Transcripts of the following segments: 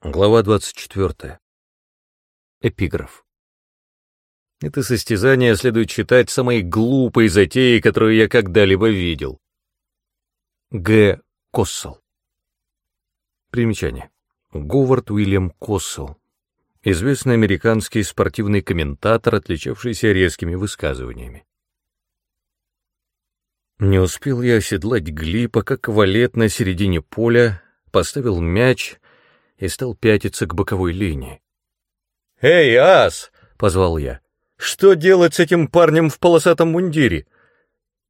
Глава 24. Эпиграф. Это состязание следует считать самой глупой затеей, которую я когда-либо видел. Г. Коссел. Примечание. Говард Уильям Коссел. Известный американский спортивный комментатор, отличавшийся резкими высказываниями. Не успел я оседлать глипа, как валет на середине поля поставил мяч — и стал пятиться к боковой линии. «Эй, ас!» — позвал я. «Что делать с этим парнем в полосатом мундире?»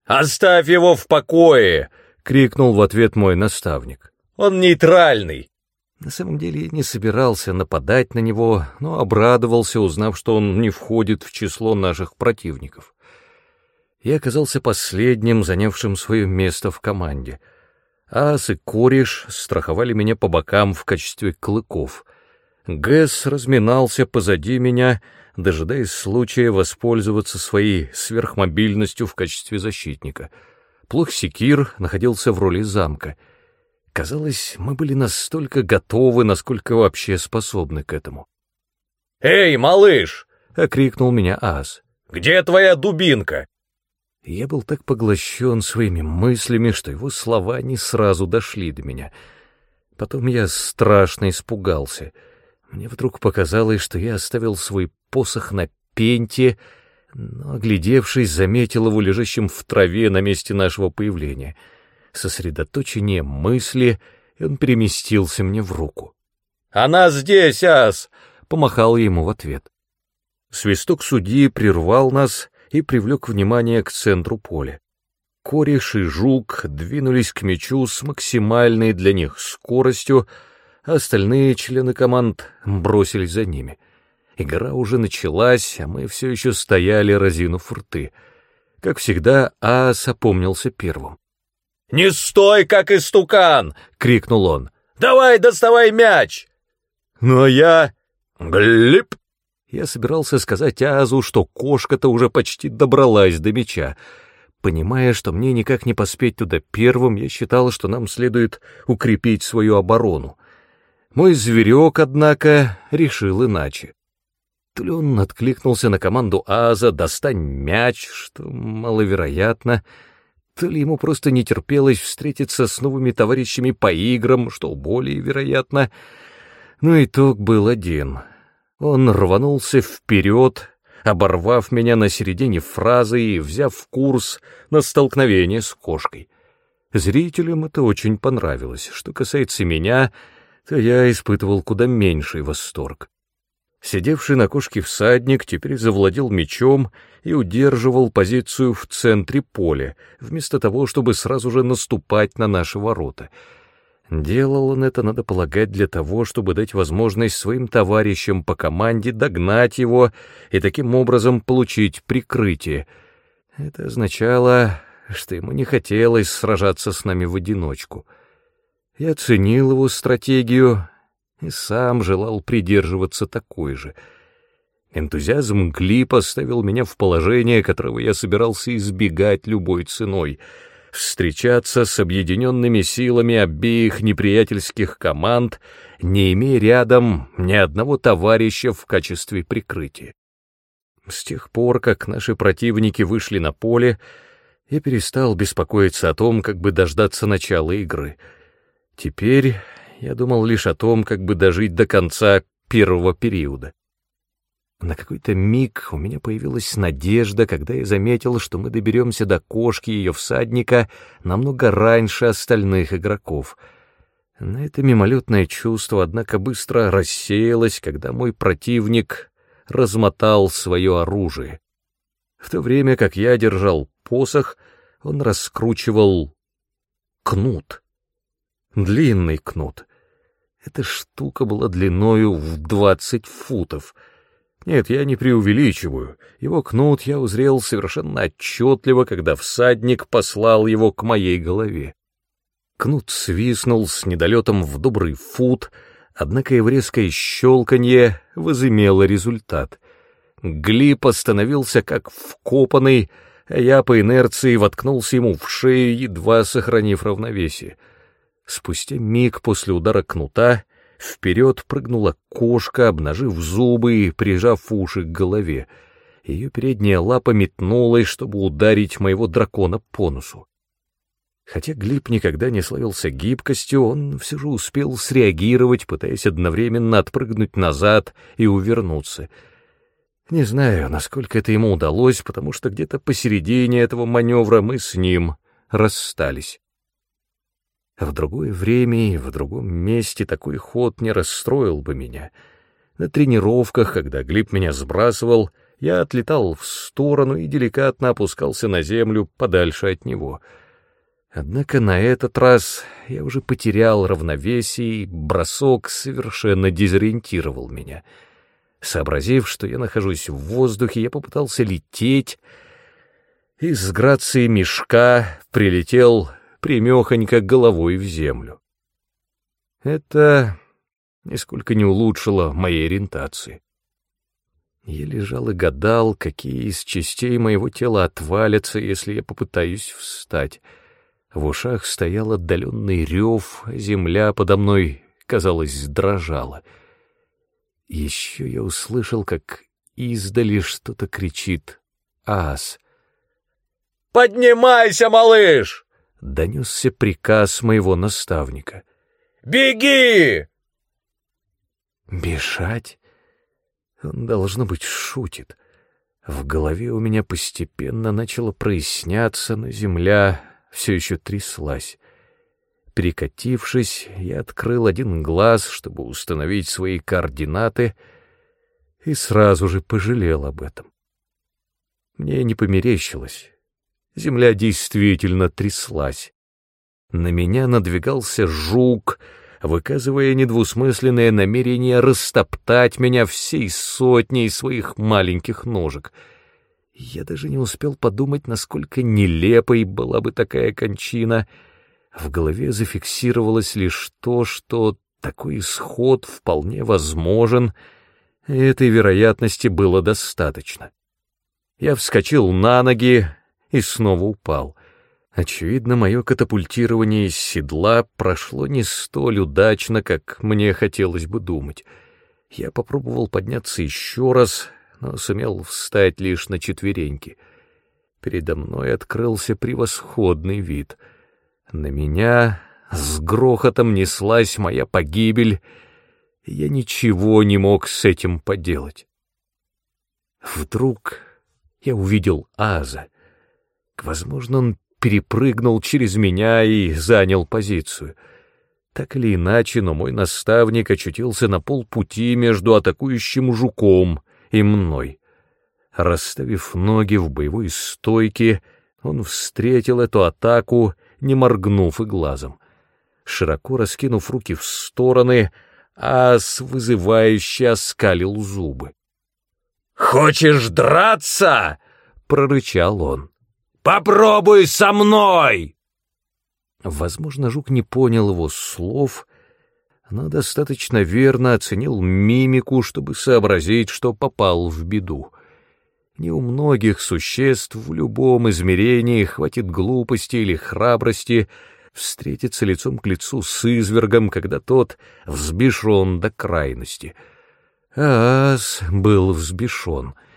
«Оставь его в покое!» — крикнул в ответ мой наставник. «Он нейтральный!» На самом деле я не собирался нападать на него, но обрадовался, узнав, что он не входит в число наших противников. Я оказался последним, занявшим свое место в команде — Ас и кореш страховали меня по бокам в качестве клыков. Гэс разминался позади меня, дожидаясь случая воспользоваться своей сверхмобильностью в качестве защитника. Плох Секир находился в роли замка. Казалось, мы были настолько готовы, насколько вообще способны к этому. «Эй, малыш!» — окрикнул меня Ас. «Где твоя дубинка?» Я был так поглощен своими мыслями, что его слова не сразу дошли до меня. Потом я страшно испугался. Мне вдруг показалось, что я оставил свой посох на пенте, но, оглядевшись, заметил его лежащим в траве на месте нашего появления. Сосредоточение мысли, и он переместился мне в руку. «Она здесь, ас!» — помахал ему в ответ. Свисток судьи прервал нас — и привлек внимание к центру поля. Кореш и Жук двинулись к мячу с максимальной для них скоростью, а остальные члены команд бросились за ними. Игра уже началась, а мы все еще стояли, разинув рты. Как всегда, Аас опомнился первым. «Не стой, как истукан!» — крикнул он. «Давай, доставай мяч!» «Но я...» «Глип!» Я собирался сказать Азу, что кошка-то уже почти добралась до меча. Понимая, что мне никак не поспеть туда первым, я считал, что нам следует укрепить свою оборону. Мой зверек, однако, решил иначе. То он откликнулся на команду Аза «достань мяч», что маловероятно, то ли ему просто не терпелось встретиться с новыми товарищами по играм, что более вероятно, но итог был один — он рванулся вперед, оборвав меня на середине фразы и взяв курс на столкновение с кошкой. Зрителям это очень понравилось. Что касается меня, то я испытывал куда меньший восторг. Сидевший на кошке всадник теперь завладел мечом и удерживал позицию в центре поля, вместо того, чтобы сразу же наступать на наши ворота — Делал он это, надо полагать, для того, чтобы дать возможность своим товарищам по команде догнать его и таким образом получить прикрытие. Это означало, что ему не хотелось сражаться с нами в одиночку. Я оценил его стратегию и сам желал придерживаться такой же. Энтузиазм Гли поставил меня в положение, которого я собирался избегать любой ценой — встречаться с объединенными силами обеих неприятельских команд, не имея рядом ни одного товарища в качестве прикрытия. С тех пор, как наши противники вышли на поле, я перестал беспокоиться о том, как бы дождаться начала игры. Теперь я думал лишь о том, как бы дожить до конца первого периода. На какой-то миг у меня появилась надежда, когда я заметил, что мы доберемся до кошки ее всадника намного раньше остальных игроков. На это мимолетное чувство, однако, быстро рассеялось, когда мой противник размотал свое оружие. В то время как я держал посох, он раскручивал кнут. Длинный кнут. Эта штука была длиною в двадцать футов — нет, я не преувеличиваю. Его кнут я узрел совершенно отчетливо, когда всадник послал его к моей голове. Кнут свистнул с недолетом в добрый фут, однако и в резкое щелканье возымело результат. Глип остановился как вкопанный, а я по инерции воткнулся ему в шею, едва сохранив равновесие. Спустя миг после удара кнута Вперед прыгнула кошка, обнажив зубы и прижав уши к голове. Ее передняя лапа метнулась, чтобы ударить моего дракона по носу. Хотя Глеб никогда не славился гибкостью, он все же успел среагировать, пытаясь одновременно отпрыгнуть назад и увернуться. Не знаю, насколько это ему удалось, потому что где-то посередине этого маневра мы с ним расстались. В другое время и в другом месте такой ход не расстроил бы меня. На тренировках, когда Глеб меня сбрасывал, я отлетал в сторону и деликатно опускался на землю подальше от него. Однако на этот раз я уже потерял равновесие, и бросок совершенно дезориентировал меня. Сообразив, что я нахожусь в воздухе, я попытался лететь, и с грацией мешка прилетел примехонько головой в землю. Это нисколько не улучшило моей ориентации. Я лежал и гадал, какие из частей моего тела отвалятся, если я попытаюсь встать. В ушах стоял отдаленный рев, земля подо мной, казалось, дрожала. Еще я услышал, как издали что-то кричит «Ас!» «Поднимайся, малыш!» — донесся приказ моего наставника. «Беги!» «Бежать?» Он, должно быть, шутит. В голове у меня постепенно начало проясняться, но земля все еще тряслась. Перекатившись, я открыл один глаз, чтобы установить свои координаты, и сразу же пожалел об этом. Мне не померещилось. Земля действительно тряслась. На меня надвигался жук, выказывая недвусмысленное намерение растоптать меня всей сотней своих маленьких ножек. Я даже не успел подумать, насколько нелепой была бы такая кончина. В голове зафиксировалось лишь то, что такой исход вполне возможен, и этой вероятности было достаточно. Я вскочил на ноги, и снова упал. Очевидно, мое катапультирование из седла прошло не столь удачно, как мне хотелось бы думать. Я попробовал подняться еще раз, но сумел встать лишь на четвереньки. Передо мной открылся превосходный вид. На меня с грохотом неслась моя погибель, и я ничего не мог с этим поделать. Вдруг я увидел Аза — Возможно, он перепрыгнул через меня и занял позицию. Так или иначе, но мой наставник очутился на полпути между атакующим жуком и мной. Расставив ноги в боевой стойке, он встретил эту атаку, не моргнув и глазом. Широко раскинув руки в стороны, ас вызывающе оскалил зубы. «Хочешь драться?» — прорычал он. Попробуй со мной!» Возможно, жук не понял его слов, но достаточно верно оценил мимику, чтобы сообразить, что попал в беду. Не у многих существ в любом измерении хватит глупости или храбрости встретиться лицом к лицу с извергом, когда тот взбешен до крайности. А ас был взбешен —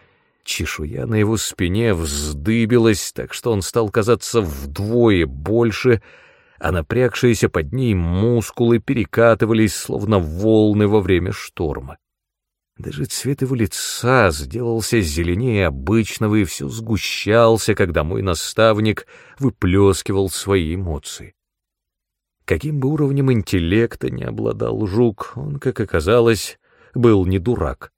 Чешуя на его спине вздыбилась, так что он стал казаться вдвое больше, а напрягшиеся под ней мускулы перекатывались, словно волны во время шторма. Даже цвет его лица сделался зеленее обычного и все сгущался, когда мой наставник выплескивал свои эмоции. Каким бы уровнем интеллекта не обладал жук, он, как оказалось, был не дурак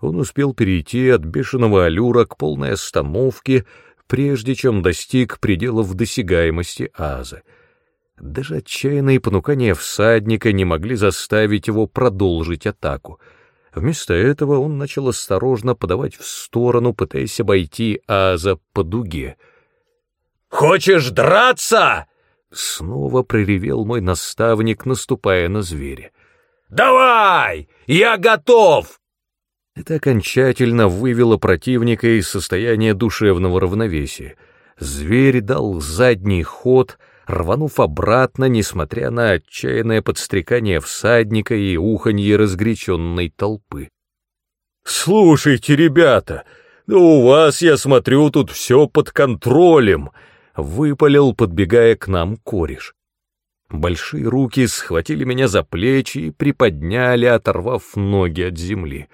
он успел перейти от бешеного аллюра к полной остановке, прежде чем достиг пределов досягаемости Аза. Даже отчаянные понукания всадника не могли заставить его продолжить атаку. Вместо этого он начал осторожно подавать в сторону, пытаясь обойти Аза по дуге. «Хочешь драться?» — снова проревел мой наставник, наступая на зверя. «Давай! Я готов!» Это окончательно вывело противника из состояния душевного равновесия. Зверь дал задний ход, рванув обратно, несмотря на отчаянное подстрекание всадника и уханье разгоряченной толпы. «Слушайте, ребята, да у вас, я смотрю, тут все под контролем», — выпалил, подбегая к нам кореш. Большие руки схватили меня за плечи и приподняли, оторвав ноги от земли.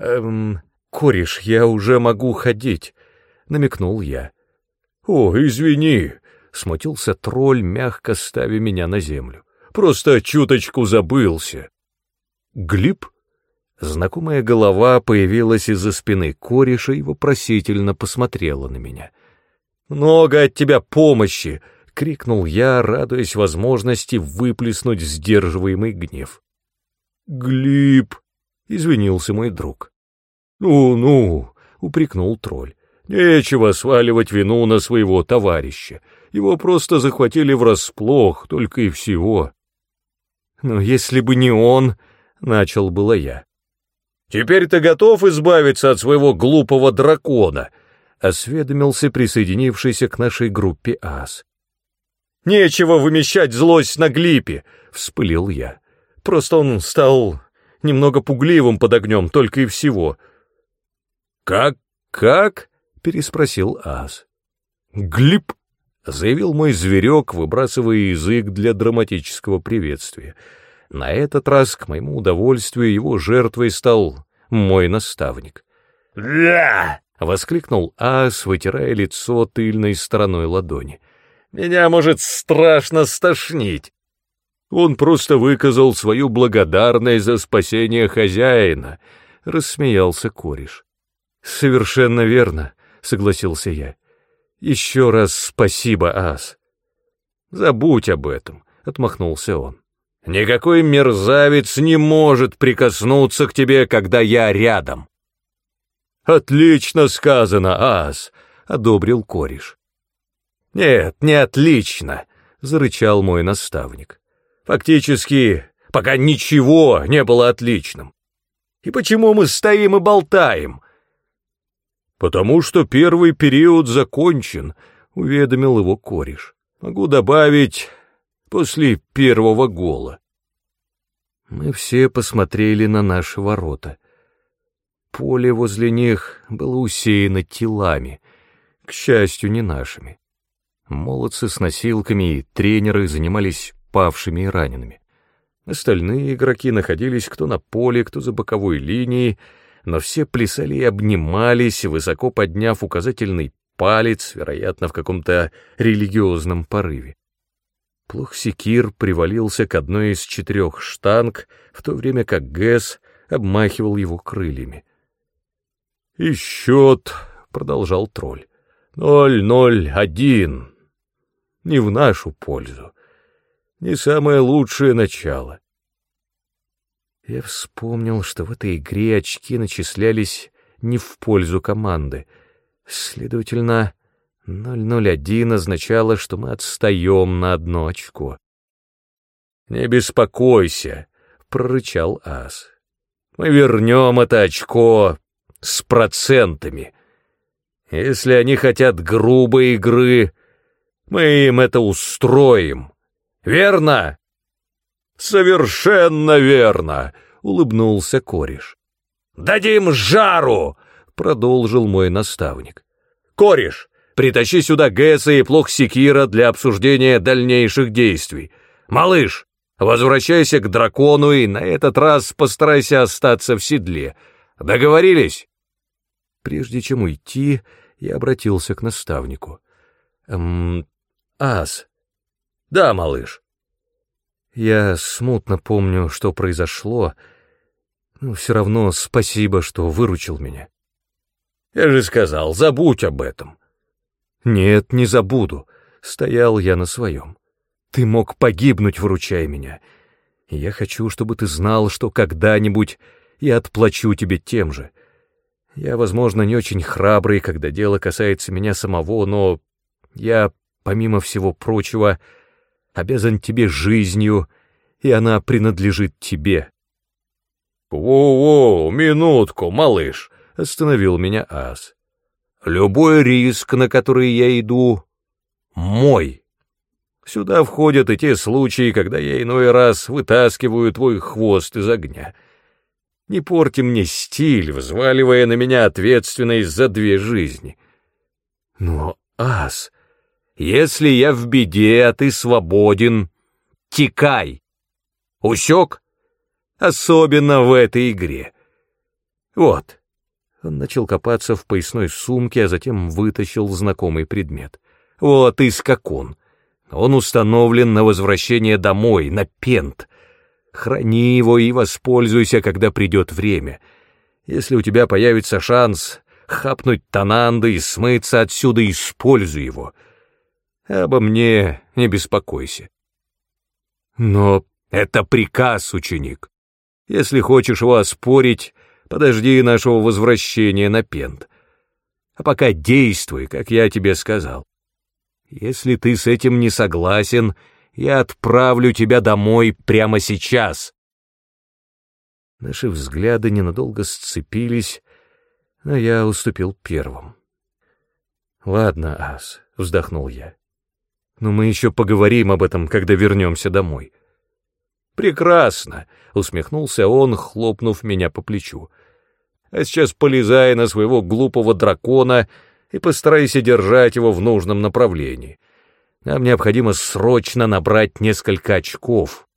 «Эм, кореш, я уже могу ходить», — намекнул я. «О, извини», — смутился тролль, мягко ставя меня на землю. «Просто чуточку забылся». «Глиб?» Знакомая голова появилась из-за спины кореша и вопросительно посмотрела на меня. «Много от тебя помощи!» — крикнул я, радуясь возможности выплеснуть сдерживаемый гнев. «Глиб!» — извинился мой друг. «Ну-ну!» — упрекнул тролль. «Нечего сваливать вину на своего товарища. Его просто захватили врасплох, только и всего». «Но если бы не он...» — начал было я. «Теперь ты готов избавиться от своего глупого дракона?» — осведомился присоединившийся к нашей группе ас. «Нечего вымещать злость на глипе!» — вспылил я. «Просто он стал немного пугливым под огнем, только и всего». «Как? Как?» — переспросил ас. «Глип!» — заявил мой зверек, выбрасывая язык для драматического приветствия. На этот раз, к моему удовольствию, его жертвой стал мой наставник. «Да!» — воскликнул ас, вытирая лицо тыльной стороной ладони. Меня может страшно стошнить. Он просто выказал свою благодарность за спасение хозяина, — рассмеялся кореш. Совершенно верно, — согласился я. Еще раз спасибо, Ас. Забудь об этом, — отмахнулся он. Никакой мерзавец не может прикоснуться к тебе, когда я рядом. Отлично сказано, Ас, — одобрил кореш. «Нет, не отлично», — зарычал мой наставник. «Фактически, пока ничего не было отличным. И почему мы стоим и болтаем?» «Потому что первый период закончен», — уведомил его кореш. «Могу добавить, после первого гола». Мы все посмотрели на наши ворота. Поле возле них было усеяно телами, к счастью, не нашими. Молодцы с носилками и тренеры занимались павшими и ранеными. Остальные игроки находились кто на поле, кто за боковой линией, но все плясали и обнимались, высоко подняв указательный палец, вероятно, в каком-то религиозном порыве. Плохсикир привалился к одной из четырех штанг, в то время как Гэс обмахивал его крыльями. «И счет», — продолжал тролль, — «ноль ноль один, не в нашу пользу. Не самое лучшее начало. Я вспомнил, что в этой игре очки начислялись не в пользу команды. Следовательно, 001 означало, что мы отстаем на одно очко. «Не беспокойся», — прорычал Ас. «Мы вернем это очко с процентами. Если они хотят грубой игры, мы им это устроим. Верно? Совершенно верно, улыбнулся кореш. Дадим жару, продолжил мой наставник. Кореш, притащи сюда Гэса и плох Секира для обсуждения дальнейших действий. Малыш, возвращайся к дракону и на этот раз постарайся остаться в седле. Договорились? Прежде чем уйти, я обратился к наставнику. «Эм, Ас. Да, малыш. Я смутно помню, что произошло, но все равно спасибо, что выручил меня. Я же сказал, забудь об этом. Нет, не забуду. Стоял я на своем. Ты мог погибнуть, выручая меня. И я хочу, чтобы ты знал, что когда-нибудь я отплачу тебе тем же. Я, возможно, не очень храбрый, когда дело касается меня самого, но я помимо всего прочего, обязан тебе жизнью, и она принадлежит тебе. «Воу-воу, минутку, малыш!» — остановил меня Ас. «Любой риск, на который я иду, мой. Сюда входят и те случаи, когда я иной раз вытаскиваю твой хвост из огня. Не порти мне стиль, взваливая на меня ответственность за две жизни. Но, ас, если я в беде, а ты свободен, текай. Усек? Особенно в этой игре. Вот. Он начал копаться в поясной сумке, а затем вытащил знакомый предмет. Вот и скакун. Он установлен на возвращение домой, на пент. Храни его и воспользуйся, когда придет время. Если у тебя появится шанс хапнуть Тананды и смыться отсюда, используй его. Обо мне не беспокойся. Но это приказ, ученик. Если хочешь его оспорить, подожди нашего возвращения на пент. А пока действуй, как я тебе сказал. Если ты с этим не согласен, я отправлю тебя домой прямо сейчас. Наши взгляды ненадолго сцепились, но я уступил первым. «Ладно, Ас», — вздохнул я. «Но мы еще поговорим об этом, когда вернемся домой». «Прекрасно», — усмехнулся он, хлопнув меня по плечу. «А сейчас полезай на своего глупого дракона и постарайся держать его в нужном направлении. Нам необходимо срочно набрать несколько очков.